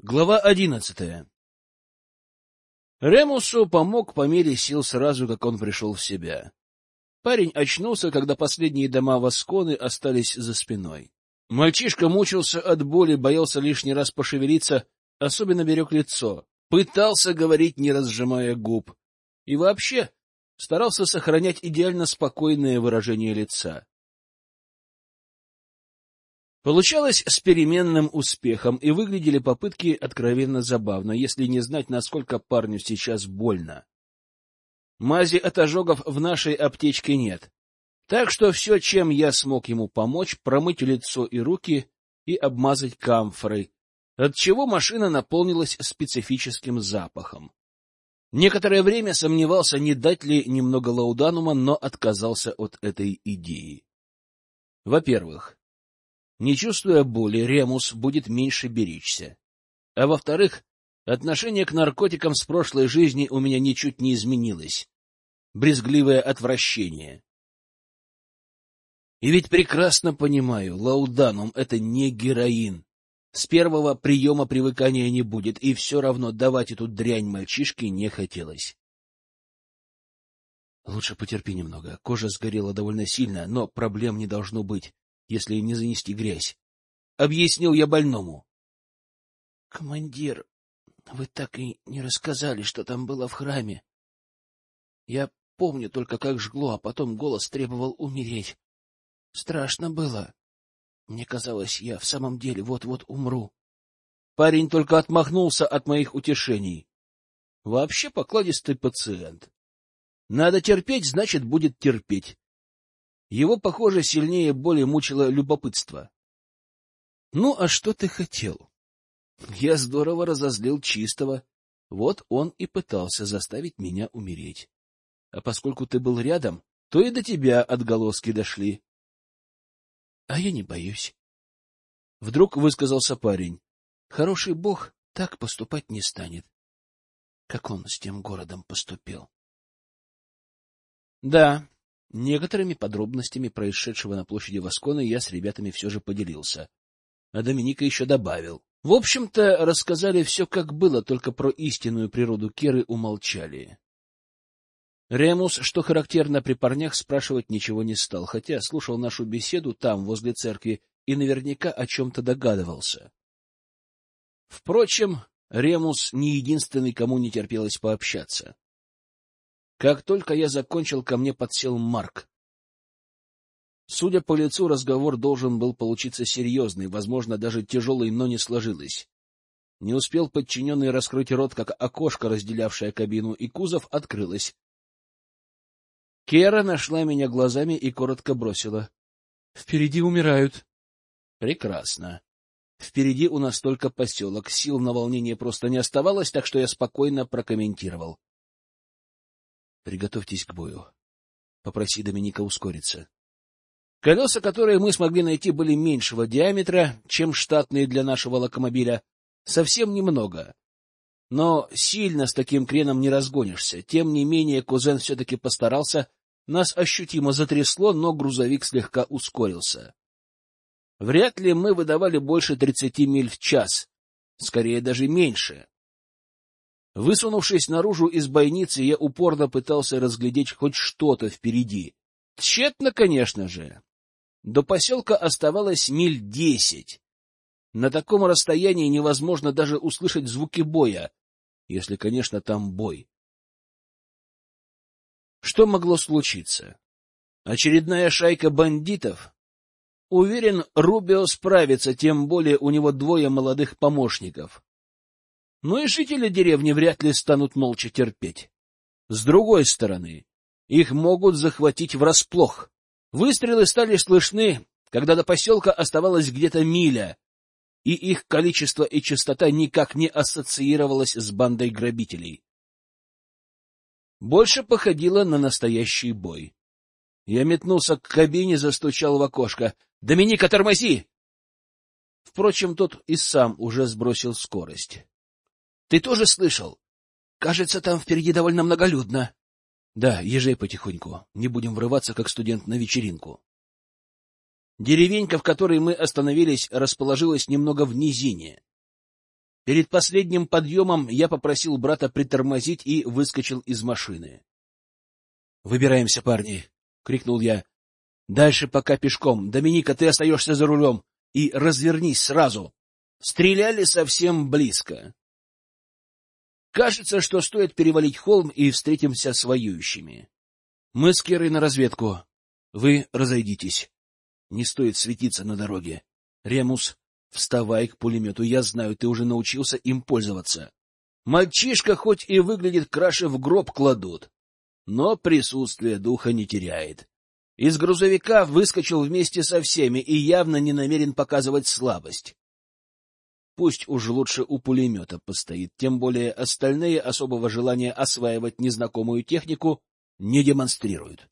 Глава одиннадцатая Ремусу помог по мере сил сразу, как он пришел в себя. Парень очнулся, когда последние дома Восконы остались за спиной. Мальчишка мучился от боли, боялся лишний раз пошевелиться, особенно берег лицо, пытался говорить, не разжимая губ, и вообще старался сохранять идеально спокойное выражение лица. Получалось с переменным успехом, и выглядели попытки откровенно забавно, если не знать, насколько парню сейчас больно. Мази от ожогов в нашей аптечке нет, так что все, чем я смог ему помочь, промыть лицо и руки и обмазать камфорой, отчего машина наполнилась специфическим запахом. Некоторое время сомневался, не дать ли немного лауданума, но отказался от этой идеи. Во-первых, не чувствуя боли, Ремус будет меньше беречься. А во-вторых, отношение к наркотикам с прошлой жизни у меня ничуть не изменилось. Брезгливое отвращение. И ведь прекрасно понимаю, лауданум — это не героин. С первого приема привыкания не будет, и все равно давать эту дрянь мальчишке не хотелось. Лучше потерпи немного. Кожа сгорела довольно сильно, но проблем не должно быть если не занести грязь. Объяснил я больному. — Командир, вы так и не рассказали, что там было в храме. Я помню только, как жгло, а потом голос требовал умереть. Страшно было. Мне казалось, я в самом деле вот-вот умру. Парень только отмахнулся от моих утешений. Вообще покладистый пациент. Надо терпеть, значит, будет терпеть. Его, похоже, сильнее боли мучило любопытство. — Ну, а что ты хотел? Я здорово разозлил чистого. Вот он и пытался заставить меня умереть. А поскольку ты был рядом, то и до тебя отголоски дошли. — А я не боюсь. Вдруг высказался парень. Хороший бог так поступать не станет, как он с тем городом поступил. — Да, Некоторыми подробностями происшедшего на площади Воскона я с ребятами все же поделился. А Доминика еще добавил. В общем-то, рассказали все, как было, только про истинную природу Керы умолчали. Ремус, что характерно при парнях, спрашивать ничего не стал, хотя слушал нашу беседу там, возле церкви, и наверняка о чем-то догадывался. Впрочем, Ремус не единственный, кому не терпелось пообщаться. Как только я закончил, ко мне подсел Марк. Судя по лицу, разговор должен был получиться серьезный, возможно, даже тяжелый, но не сложилось. Не успел подчиненный раскрыть рот, как окошко, разделявшее кабину и кузов, открылось. Кера нашла меня глазами и коротко бросила. — Впереди умирают. — Прекрасно. Впереди у нас только поселок, сил на волнение просто не оставалось, так что я спокойно прокомментировал. Приготовьтесь к бою. Попроси Доминика ускориться. Колеса, которые мы смогли найти, были меньшего диаметра, чем штатные для нашего локомобиля. Совсем немного. Но сильно с таким креном не разгонишься. Тем не менее, кузен все-таки постарался. Нас ощутимо затрясло, но грузовик слегка ускорился. Вряд ли мы выдавали больше тридцати миль в час. Скорее, даже меньше. Высунувшись наружу из бойницы, я упорно пытался разглядеть хоть что-то впереди. Тщетно, конечно же. До поселка оставалось миль десять. На таком расстоянии невозможно даже услышать звуки боя, если, конечно, там бой. Что могло случиться? Очередная шайка бандитов? Уверен, Рубио справится, тем более у него двое молодых помощников но и жители деревни вряд ли станут молча терпеть. С другой стороны, их могут захватить врасплох. Выстрелы стали слышны, когда до поселка оставалось где-то миля, и их количество и частота никак не ассоциировалось с бандой грабителей. Больше походило на настоящий бой. Я метнулся к кабине, застучал в окошко. — Доминика, тормози! Впрочем, тот и сам уже сбросил скорость. Ты тоже слышал? Кажется, там впереди довольно многолюдно. Да, езжай потихоньку. Не будем врываться, как студент на вечеринку. Деревенька, в которой мы остановились, расположилась немного в низине. Перед последним подъемом я попросил брата притормозить и выскочил из машины. — Выбираемся, парни! — крикнул я. — Дальше пока пешком. Доминика, ты остаешься за рулем. И развернись сразу. Стреляли совсем близко. Кажется, что стоит перевалить холм и встретимся с воюющими. Мы с Керой на разведку. Вы разойдитесь. Не стоит светиться на дороге. Ремус, Вставай к пулемету, я знаю, ты уже научился им пользоваться. Мальчишка хоть и выглядит краше в гроб кладут, но присутствие духа не теряет. Из грузовика выскочил вместе со всеми и явно не намерен показывать слабость. Пусть уж лучше у пулемета постоит, тем более остальные особого желания осваивать незнакомую технику не демонстрируют.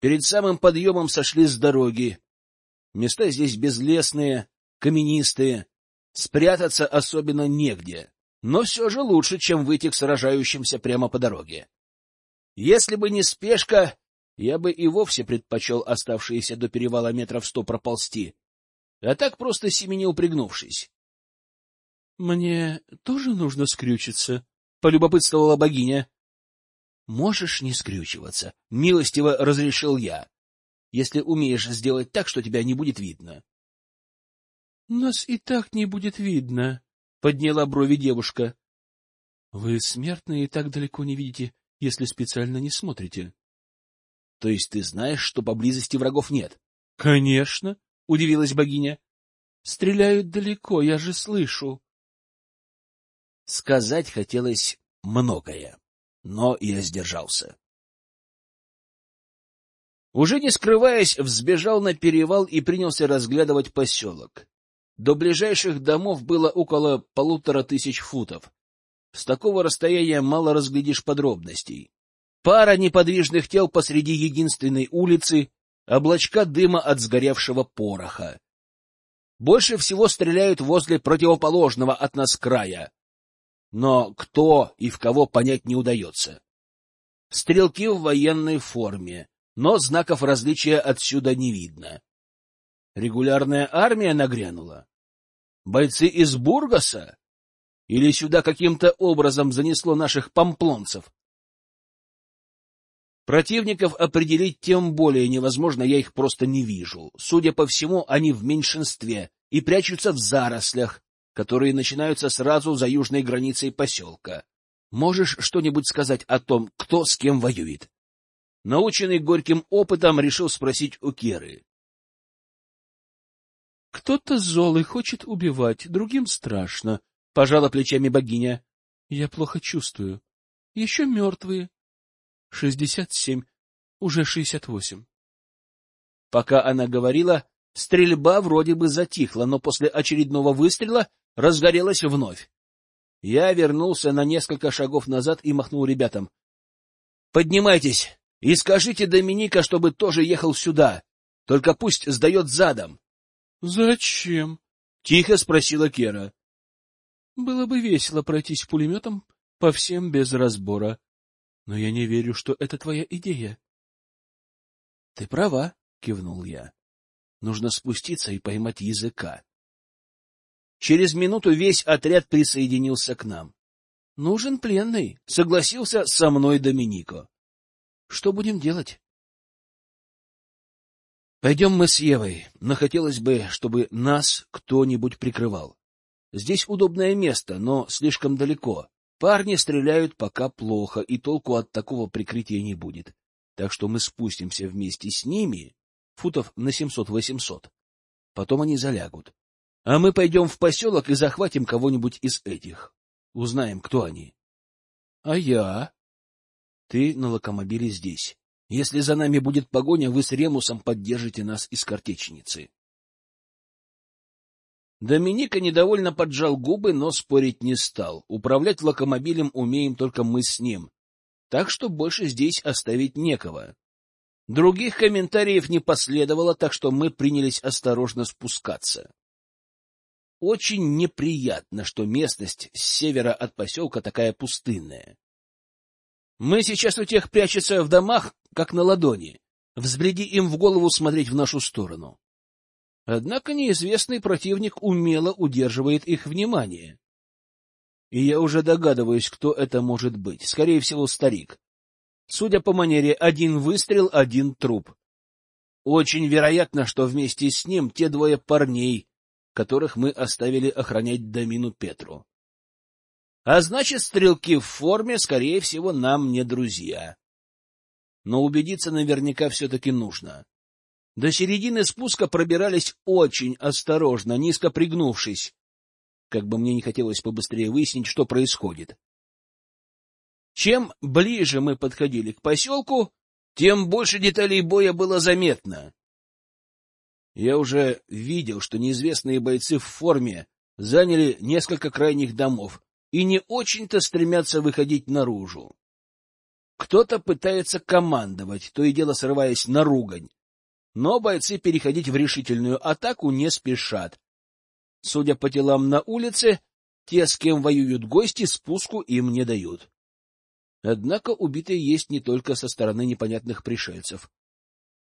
Перед самым подъемом сошли с дороги, Места здесь безлесные, каменистые, спрятаться особенно негде, но все же лучше, чем выйти к сражающимся прямо по дороге. Если бы не спешка, я бы и вовсе предпочел оставшиеся до перевала метров сто проползти, а так просто семенил пригнувшись. — Мне тоже нужно скрючиться? — полюбопытствовала богиня. — Можешь не скрючиваться, — милостиво разрешил я если умеешь сделать так, что тебя не будет видно. — Нас и так не будет видно, — подняла брови девушка. — Вы смертные и так далеко не видите, если специально не смотрите. — То есть ты знаешь, что поблизости врагов нет? — Конечно, — удивилась богиня. — Стреляют далеко, я же слышу. Сказать хотелось многое, но я сдержался. Уже не скрываясь, взбежал на перевал и принялся разглядывать поселок. До ближайших домов было около полутора тысяч футов. С такого расстояния мало разглядишь подробностей. Пара неподвижных тел посреди единственной улицы, облачка дыма от сгоревшего пороха. Больше всего стреляют возле противоположного от нас края. Но кто и в кого понять не удается. Стрелки в военной форме, но знаков различия отсюда не видно. Регулярная армия нагрянула? Бойцы из Бургаса? Или сюда каким-то образом занесло наших помплонцев? Противников определить тем более невозможно, я их просто не вижу. Судя по всему, они в меньшинстве и прячутся в зарослях, которые начинаются сразу за южной границей поселка. Можешь что-нибудь сказать о том, кто с кем воюет? наученный горьким опытом, решил спросить у Керы. — Кто-то злой хочет убивать, другим страшно, — пожала плечами богиня. — Я плохо чувствую. Еще мертвые. Шестьдесят семь, уже шестьдесят восемь. Пока она говорила, стрельба вроде бы затихла, но после очередного выстрела разгорелась вновь. Я вернулся на несколько шагов назад и махнул ребятам. — Поднимайтесь! И скажите Доминика, чтобы тоже ехал сюда. Только пусть сдает задом. — Зачем? — тихо спросила Кера. — Было бы весело пройтись пулеметом по всем без разбора. Но я не верю, что это твоя идея. — Ты права, — кивнул я. — Нужно спуститься и поймать языка. Через минуту весь отряд присоединился к нам. — Нужен пленный, — согласился со мной Доминико. Что будем делать? Пойдем мы с Евой, но хотелось бы, чтобы нас кто-нибудь прикрывал. Здесь удобное место, но слишком далеко. Парни стреляют пока плохо, и толку от такого прикрытия не будет. Так что мы спустимся вместе с ними, футов на семьсот-восемьсот. Потом они залягут. А мы пойдем в поселок и захватим кого-нибудь из этих. Узнаем, кто они. — А я? Ты на локомобиле здесь. Если за нами будет погоня, вы с Ремусом поддержите нас из картечницы. Доминика недовольно поджал губы, но спорить не стал. Управлять локомобилем умеем только мы с ним, так что больше здесь оставить некого. Других комментариев не последовало, так что мы принялись осторожно спускаться. Очень неприятно, что местность с севера от поселка такая пустынная. Мы сейчас у тех прячутся в домах, как на ладони. Взбреди им в голову смотреть в нашу сторону. Однако неизвестный противник умело удерживает их внимание. И я уже догадываюсь, кто это может быть. Скорее всего, старик. Судя по манере, один выстрел, один труп. Очень вероятно, что вместе с ним те двое парней, которых мы оставили охранять Домину Петру. А значит, стрелки в форме, скорее всего, нам не друзья. Но убедиться наверняка все-таки нужно. До середины спуска пробирались очень осторожно, низко пригнувшись. Как бы мне не хотелось побыстрее выяснить, что происходит. Чем ближе мы подходили к поселку, тем больше деталей боя было заметно. Я уже видел, что неизвестные бойцы в форме заняли несколько крайних домов и не очень-то стремятся выходить наружу. Кто-то пытается командовать, то и дело срываясь на ругань, но бойцы переходить в решительную атаку не спешат. Судя по телам на улице, те, с кем воюют гости, спуску им не дают. Однако убитые есть не только со стороны непонятных пришельцев.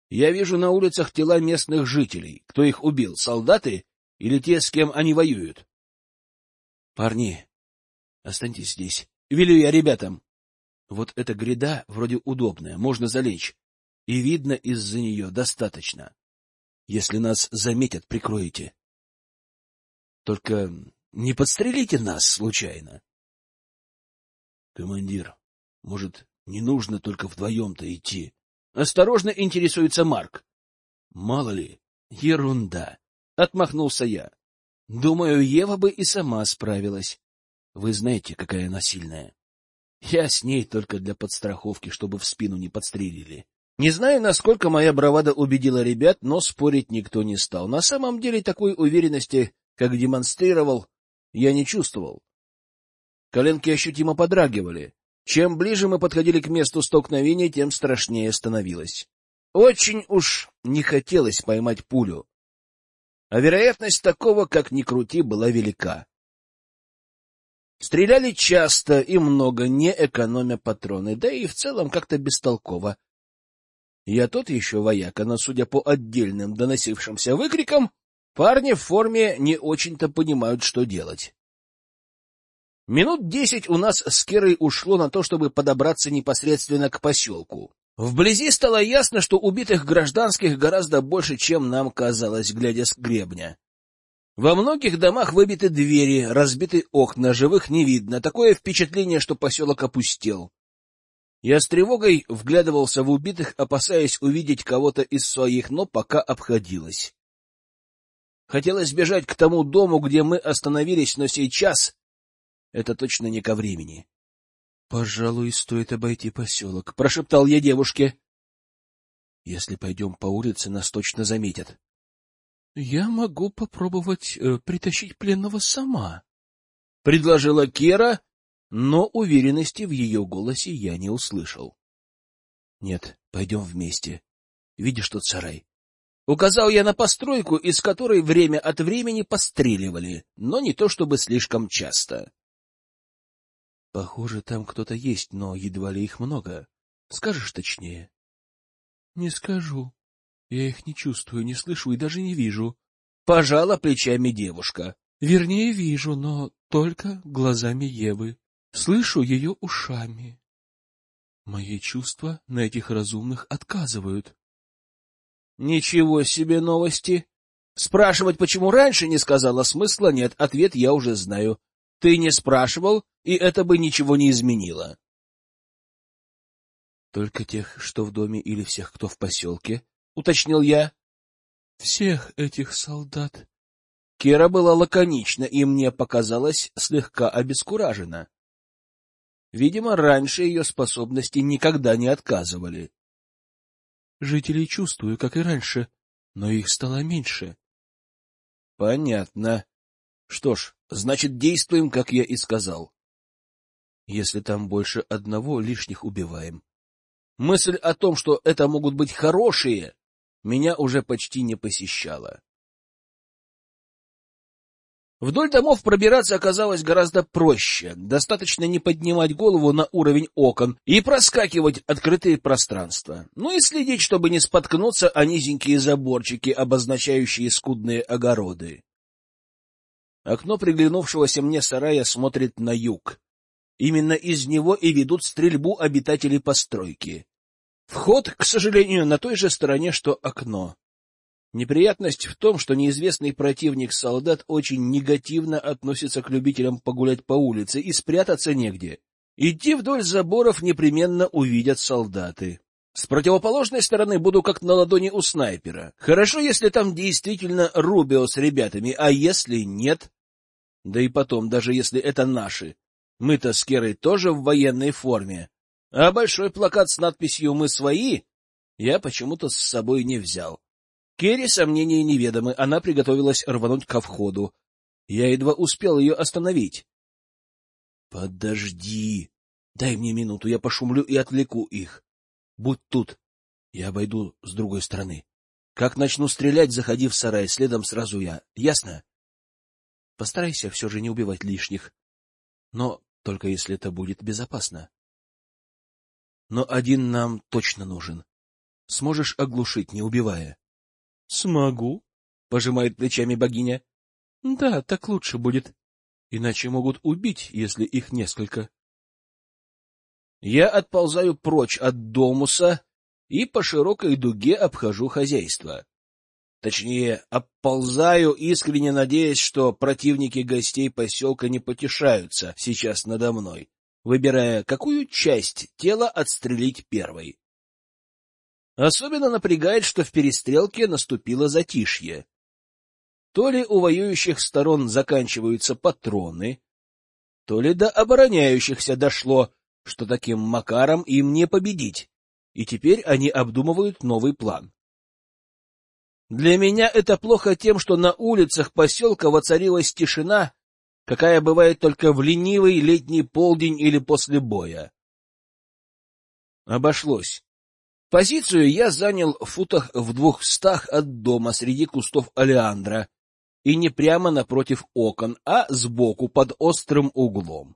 Я вижу на улицах тела местных жителей. Кто их убил, солдаты или те, с кем они воюют? — Парни, останьтесь здесь. Велю я ребятам. Вот эта гряда вроде удобная, можно залечь. И видно из-за нее достаточно. Если нас заметят, прикроете. Только не подстрелите нас случайно. — Командир, может, не нужно только вдвоем-то идти? Осторожно интересуется Марк. Мало ли, ерунда. Отмахнулся я. Думаю, Ева бы и сама справилась. Вы знаете, какая она сильная. Я с ней только для подстраховки, чтобы в спину не подстрелили. Не знаю, насколько моя бравада убедила ребят, но спорить никто не стал. На самом деле такой уверенности, как демонстрировал, я не чувствовал. Коленки ощутимо подрагивали. Чем ближе мы подходили к месту столкновения, тем страшнее становилось. Очень уж не хотелось поймать пулю. А вероятность такого, как ни крути, была велика. Стреляли часто и много, не экономя патроны, да и в целом как-то бестолково. Я тот еще вояка, но, судя по отдельным доносившимся выкрикам, парни в форме не очень-то понимают, что делать. Минут десять у нас с Керой ушло на то, чтобы подобраться непосредственно к поселку. Вблизи стало ясно, что убитых гражданских гораздо больше, чем нам казалось, глядя с гребня. Во многих домах выбиты двери, разбиты окна, живых не видно. Такое впечатление, что поселок опустел. Я с тревогой вглядывался в убитых, опасаясь увидеть кого-то из своих, но пока обходилось. Хотелось бежать к тому дому, где мы остановились, но сейчас это точно не ко времени. — Пожалуй, стоит обойти поселок, — прошептал я девушке. — Если пойдем по улице, нас точно заметят. — Я могу попробовать э, притащить пленного сама, — предложила Кера, но уверенности в ее голосе я не услышал. — Нет, пойдем вместе. Видишь тот сарай? Указал я на постройку, из которой время от времени постреливали, но не то чтобы слишком часто. Похоже, там кто-то есть, но едва ли их много. Скажешь точнее? — Не скажу. Я их не чувствую, не слышу и даже не вижу. Пожала плечами девушка. Вернее, вижу, но только глазами Евы. Слышу ее ушами. Мои чувства на этих разумных отказывают. Ничего себе новости! Спрашивать, почему раньше не сказала, смысла нет, ответ я уже знаю. Ты не спрашивал, и это бы ничего не изменило. — Только тех, что в доме, или всех, кто в поселке? — уточнил я. — Всех этих солдат. Кира была лаконична, и мне показалось слегка обескуражена. Видимо, раньше ее способности никогда не отказывали. Жителей чувствую, как и раньше, но их стало меньше. — Понятно. Что ж, значит, действуем, как я и сказал. Если там больше одного, лишних убиваем. Мысль о том, что это могут быть хорошие, меня уже почти не посещала. Вдоль домов пробираться оказалось гораздо проще. Достаточно не поднимать голову на уровень окон и проскакивать открытые пространства. Ну и следить, чтобы не споткнуться о низенькие заборчики, обозначающие скудные огороды. Окно приглянувшегося мне сарая смотрит на юг. Именно из него и ведут стрельбу обитатели постройки. Вход, к сожалению, на той же стороне, что окно. Неприятность в том, что неизвестный противник-солдат очень негативно относится к любителям погулять по улице, и спрятаться негде. Идти вдоль заборов непременно увидят солдаты. С противоположной стороны буду как на ладони у снайпера. Хорошо, если там действительно Рубио с ребятами, а если нет? Да и потом, даже если это наши. Мы-то с Керой тоже в военной форме. А большой плакат с надписью «Мы свои» я почему-то с собой не взял. Керри сомнения неведомы, она приготовилась рвануть ко входу. Я едва успел ее остановить. — Подожди. Дай мне минуту, я пошумлю и отвлеку их. Будь тут. Я обойду с другой стороны. Как начну стрелять, заходи в сарай, следом сразу я. Ясно? Постарайся все же не убивать лишних. Но только если это будет безопасно. Но один нам точно нужен. Сможешь оглушить, не убивая? Смогу, пожимает плечами богиня. Да, так лучше будет. Иначе могут убить, если их несколько. Я отползаю прочь от домуса и по широкой дуге обхожу хозяйство. Точнее, обползаю, искренне надеясь, что противники гостей поселка не потешаются сейчас надо мной, выбирая, какую часть тела отстрелить первой. Особенно напрягает, что в перестрелке наступило затишье. То ли у воюющих сторон заканчиваются патроны, то ли до обороняющихся дошло, что таким макаром им не победить, и теперь они обдумывают новый план. Для меня это плохо тем, что на улицах поселка воцарилась тишина, какая бывает только в ленивый летний полдень или после боя. Обошлось. Позицию я занял в футах в двухстах от дома среди кустов олеандра и не прямо напротив окон, а сбоку под острым углом.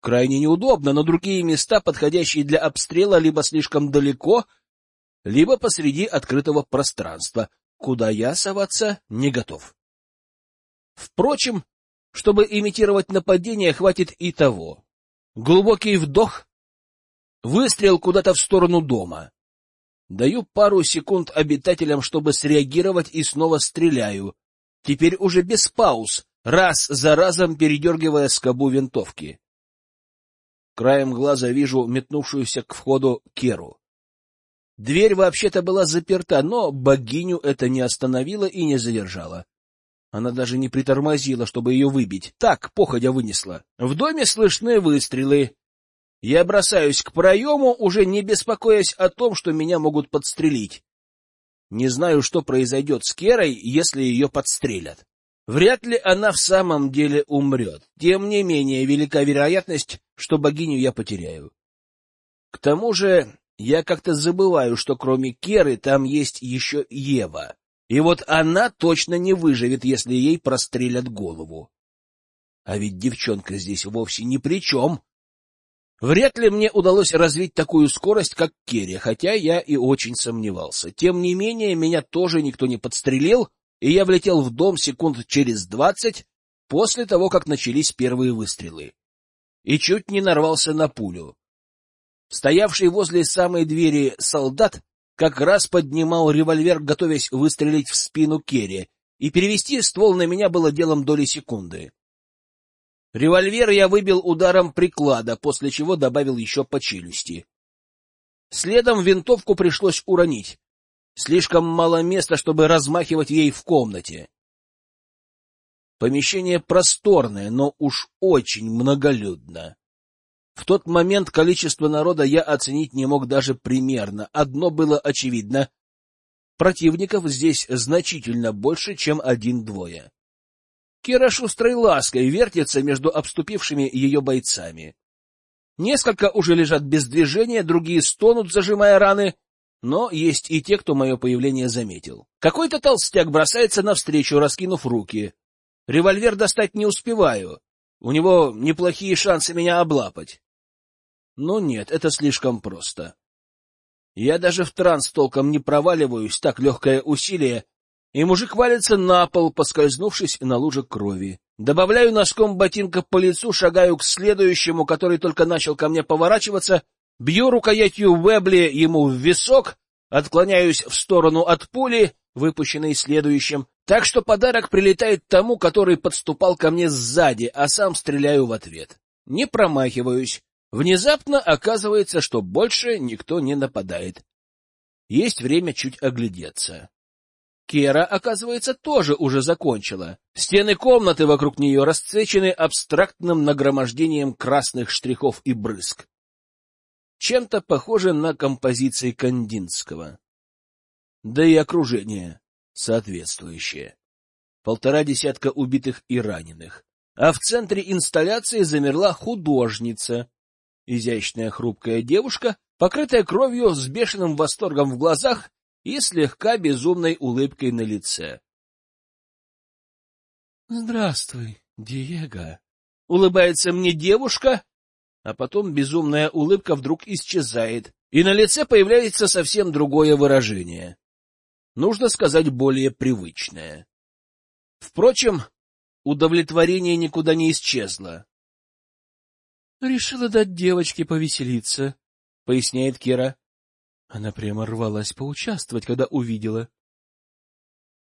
Крайне неудобно, но другие места, подходящие для обстрела, либо слишком далеко, либо посреди открытого пространства, куда я соваться не готов. Впрочем, чтобы имитировать нападение, хватит и того. Глубокий вдох, Выстрел куда-то в сторону дома. Даю пару секунд обитателям, чтобы среагировать, и снова стреляю. Теперь уже без пауз, раз за разом передергивая скобу винтовки. Краем глаза вижу метнувшуюся к входу Керу. Дверь вообще-то была заперта, но богиню это не остановило и не задержало. Она даже не притормозила, чтобы ее выбить. Так, походя вынесла. В доме слышны выстрелы. Я бросаюсь к проему, уже не беспокоясь о том, что меня могут подстрелить. Не знаю, что произойдет с Керой, если ее подстрелят. Вряд ли она в самом деле умрет. Тем не менее, велика вероятность, что богиню я потеряю. К тому же, я как-то забываю, что кроме Керы там есть еще Ева. И вот она точно не выживет, если ей прострелят голову. А ведь девчонка здесь вовсе ни при чем. Вряд ли мне удалось развить такую скорость, как Керри, хотя я и очень сомневался. Тем не менее, меня тоже никто не подстрелил, и я влетел в дом секунд через двадцать после того, как начались первые выстрелы. И чуть не нарвался на пулю. Стоявший возле самой двери солдат как раз поднимал револьвер, готовясь выстрелить в спину Керри, и перевести ствол на меня было делом доли секунды. Револьвер я выбил ударом приклада, после чего добавил еще по челюсти. Следом винтовку пришлось уронить. Слишком мало места, чтобы размахивать ей в комнате. Помещение просторное, но уж очень многолюдно. В тот момент количество народа я оценить не мог даже примерно. Одно было очевидно — противников здесь значительно больше, чем один-двое. Кира шустрой лаской вертится между обступившими ее бойцами. Несколько уже лежат без движения, другие стонут, зажимая раны, но есть и те, кто мое появление заметил. Какой-то толстяк бросается навстречу, раскинув руки. Револьвер достать не успеваю. У него неплохие шансы меня облапать. Но нет, это слишком просто. Я даже в транс толком не проваливаюсь, так легкое усилие, и мужик валится на пол, поскользнувшись на луже крови. Добавляю носком ботинка по лицу, шагаю к следующему, который только начал ко мне поворачиваться, бью рукоятью Вебли ему в висок, отклоняюсь в сторону от пули, выпущенной следующим, так что подарок прилетает тому, который подступал ко мне сзади, а сам стреляю в ответ. Не промахиваюсь. Внезапно оказывается, что больше никто не нападает. Есть время чуть оглядеться. Кера, оказывается, тоже уже закончила. Стены комнаты вокруг нее расцвечены абстрактным нагромождением красных штрихов и брызг. Чем-то похоже на композиции Кандинского. Да и окружение соответствующее. Полтора десятка убитых и раненых. А в центре инсталляции замерла художница. Изящная хрупкая девушка, покрытая кровью, с бешеным восторгом в глазах и слегка безумной улыбкой на лице. «Здравствуй, Диего!» — улыбается мне девушка, а потом безумная улыбка вдруг исчезает, и на лице появляется совсем другое выражение. Нужно сказать, более привычное. Впрочем, удовлетворение никуда не исчезло. — Решила дать девочке повеселиться, — поясняет Кира. Она прямо рвалась поучаствовать, когда увидела.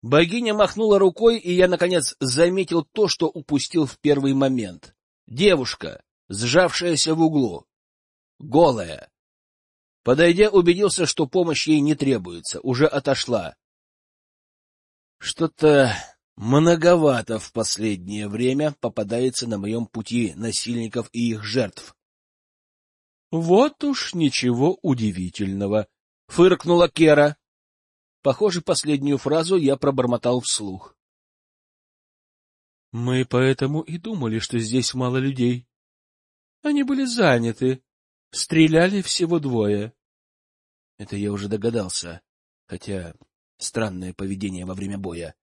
Богиня махнула рукой, и я, наконец, заметил то, что упустил в первый момент. Девушка, сжавшаяся в углу, голая. Подойдя, убедился, что помощь ей не требуется, уже отошла. Что-то многовато в последнее время попадается на моем пути насильников и их жертв. Вот уж ничего удивительного, фыркнула Кера. Похоже, последнюю фразу я пробормотал вслух. Мы поэтому и думали, что здесь мало людей. Они были заняты. Стреляли всего двое. Это я уже догадался. Хотя странное поведение во время боя.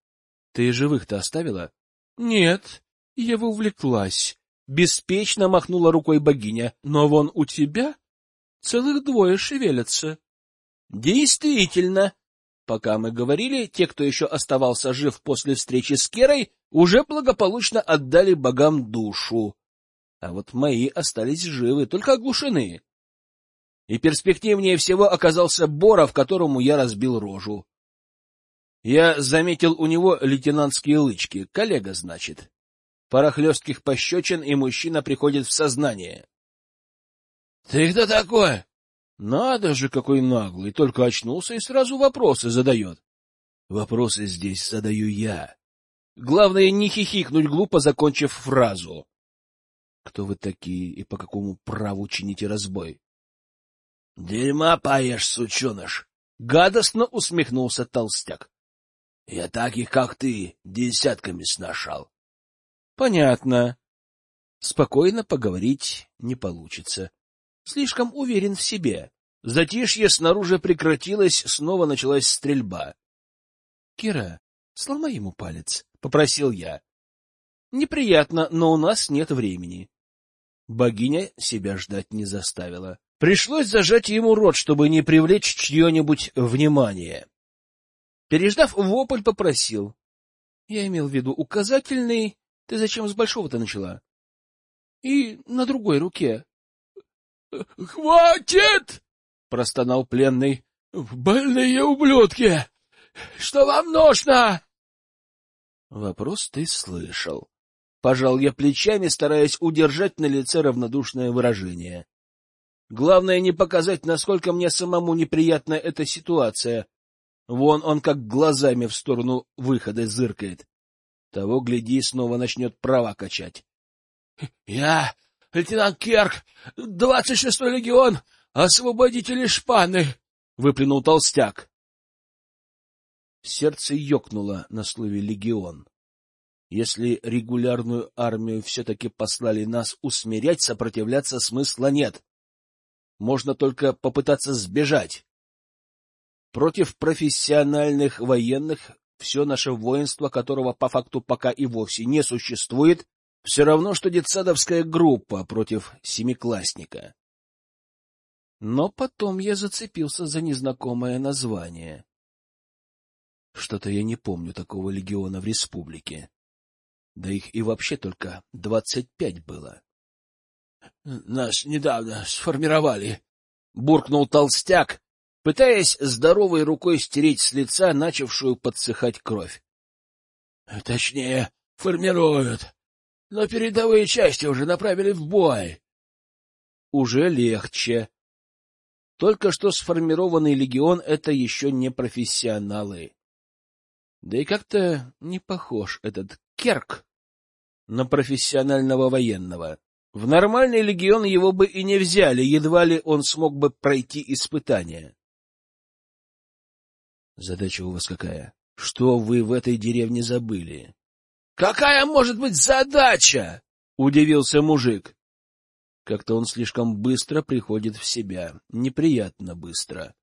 Ты живых-то оставила? Нет, я увлеклась. Беспечно махнула рукой богиня. Но вон у тебя целых двое шевелятся. Действительно. Пока мы говорили, те, кто еще оставался жив после встречи с Керой, уже благополучно отдали богам душу. А вот мои остались живы, только оглушены. И перспективнее всего оказался Боров, которому я разбил рожу. Я заметил у него лейтенантские лычки, коллега, значит. Пара хлестких пощечин, и мужчина приходит в сознание. — Ты кто такой? Надо же, какой наглый, только очнулся и сразу вопросы задает. Вопросы здесь задаю я. Главное, не хихикнуть глупо, закончив фразу. Кто вы такие и по какому праву чините разбой? — Дерьма поешь, сученыш! — гадостно усмехнулся толстяк. — Я таких, как ты, десятками сношал. Понятно. Спокойно поговорить не получится. Слишком уверен в себе. Затишье снаружи прекратилось, снова началась стрельба. — Кира, сломай ему палец, — попросил я. — Неприятно, но у нас нет времени. Богиня себя ждать не заставила. Пришлось зажать ему рот, чтобы не привлечь чье-нибудь внимание. Переждав вопль, попросил. Я имел в виду указательный ты зачем с большого-то начала? И на другой руке. — Хватит! — простонал пленный. — Больные ублюдки! Что вам нужно? Вопрос ты слышал. Пожал я плечами, стараясь удержать на лице равнодушное выражение. Главное не показать, насколько мне самому неприятна эта ситуация. Вон он как глазами в сторону выхода зыркает. Того, гляди, снова начнет права качать. — Я, лейтенант Керк, двадцать шестой легион, освободители шпаны! — выплюнул толстяк. Сердце ёкнуло на слове «легион». Если регулярную армию все-таки послали нас усмирять, сопротивляться смысла нет. Можно только попытаться сбежать. Против профессиональных военных все наше воинство, которого по факту пока и вовсе не существует, все равно, что детсадовская группа против семиклассника. Но потом я зацепился за незнакомое название. Что-то я не помню такого легиона в республике. Да их и вообще только двадцать пять было. — Нас недавно сформировали, — буркнул толстяк, пытаясь здоровой рукой стереть с лица начавшую подсыхать кровь. — Точнее, формируют, но передовые части уже направили в бой. — Уже легче. Только что сформированный легион — это еще не профессионалы. Да и как-то не похож этот Керк на профессионального военного. В нормальный легион его бы и не взяли, едва ли он смог бы пройти испытания. Задача у вас какая? Что вы в этой деревне забыли? Какая может быть задача? Удивился мужик. Как-то он слишком быстро приходит в себя, неприятно быстро.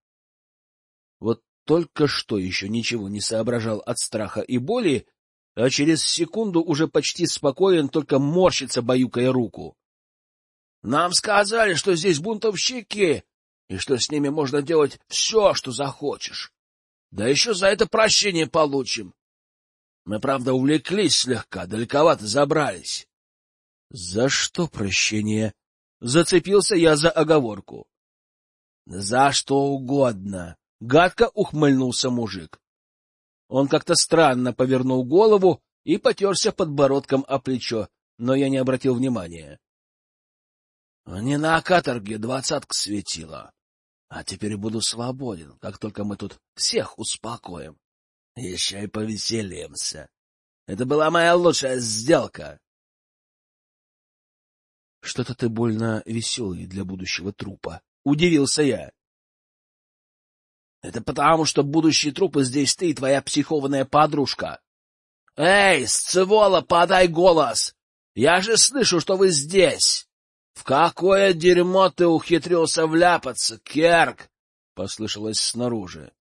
Вот только что еще ничего не соображал от страха и боли, а через секунду уже почти спокоен, только морщится, баюкая руку. — Нам сказали, что здесь бунтовщики, и что с ними можно делать все, что захочешь. Да еще за это прощение получим. Мы, правда, увлеклись слегка, далековато забрались. — За что прощение? Зацепился я за оговорку. — За что угодно. Гадко ухмыльнулся мужик. Он как-то странно повернул голову и потерся подбородком о плечо, но я не обратил внимания. — Не на каторге двадцатка светила. А теперь буду свободен, как только мы тут всех успокоим. Еще и повеселимся. Это была моя лучшая сделка. — Что-то ты больно веселый для будущего трупа. Удивился я. — Это потому, что будущий труп здесь ты и твоя психованная подружка. — Эй, сцевола, подай голос! Я же слышу, что вы здесь! В какое дерьмо ты ухитрился вляпаться, Керк? — послышалось снаружи.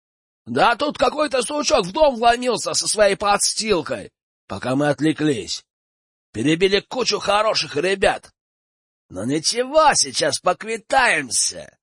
— Да тут какой-то сучок в дом вломился со своей подстилкой, пока мы отвлеклись. Перебили кучу хороших ребят. Но ничего, сейчас поквитаемся.